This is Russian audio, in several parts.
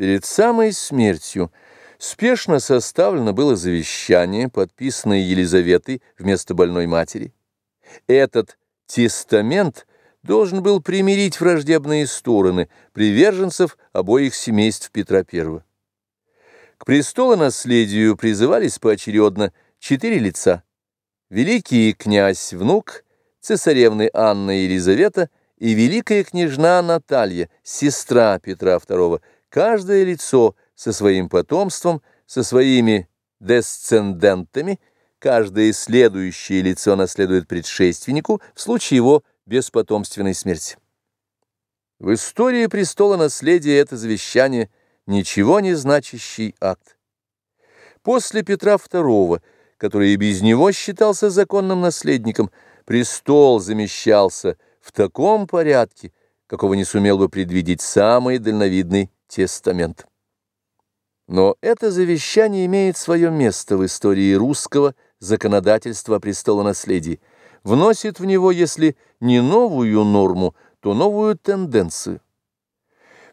Перед самой смертью спешно составлено было завещание, подписанное Елизаветой вместо больной матери. Этот тестамент должен был примирить враждебные стороны приверженцев обоих семейств Петра I. К престолонаследию призывались поочередно четыре лица. Великий князь-внук, цесаревны Анна и Елизавета и великая княжна Наталья, сестра Петра II, Каждое лицо со своим потомством, со своими десцендентами, каждое следующее лицо наследует предшественнику в случае его беспотомственной смерти. В истории престола наследия это завещание ничего не значащий акт. После Петра II, который и без него считался законным наследником, престол замещался в таком порядке, какого не сумел бы предвидеть самый дальновидный тестамент. Но это завещание имеет свое место в истории русского законодательства о престолонаследии, вносит в него, если не новую норму, то новую тенденцию.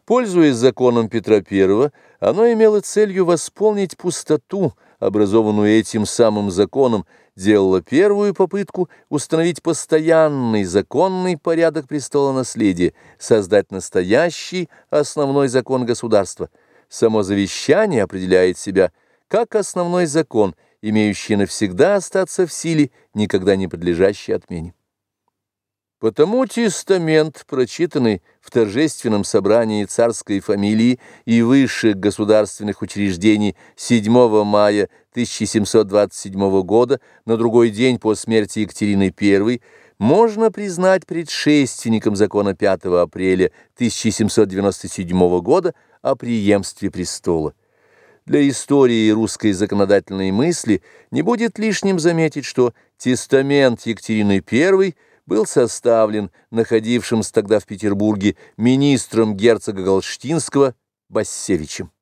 Пользуясь законом Петра I, оно имело целью восполнить пустоту, образованную этим самым законом, делало первую попытку установить постоянный законный порядок престола наследия, создать настоящий основной закон государства. Само завещание определяет себя как основной закон, имеющий навсегда остаться в силе, никогда не подлежащий отмене. Потому тестамент, прочитанный в торжественном собрании царской фамилии и высших государственных учреждений 7 мая 1727 года, на другой день по смерти Екатерины I, можно признать предшественником закона 5 апреля 1797 года о преемстве престола. Для истории русской законодательной мысли не будет лишним заметить, что тестамент Екатерины I – был составлен находившимся тогда в Петербурге министром герцога Галштинского Бассевичем.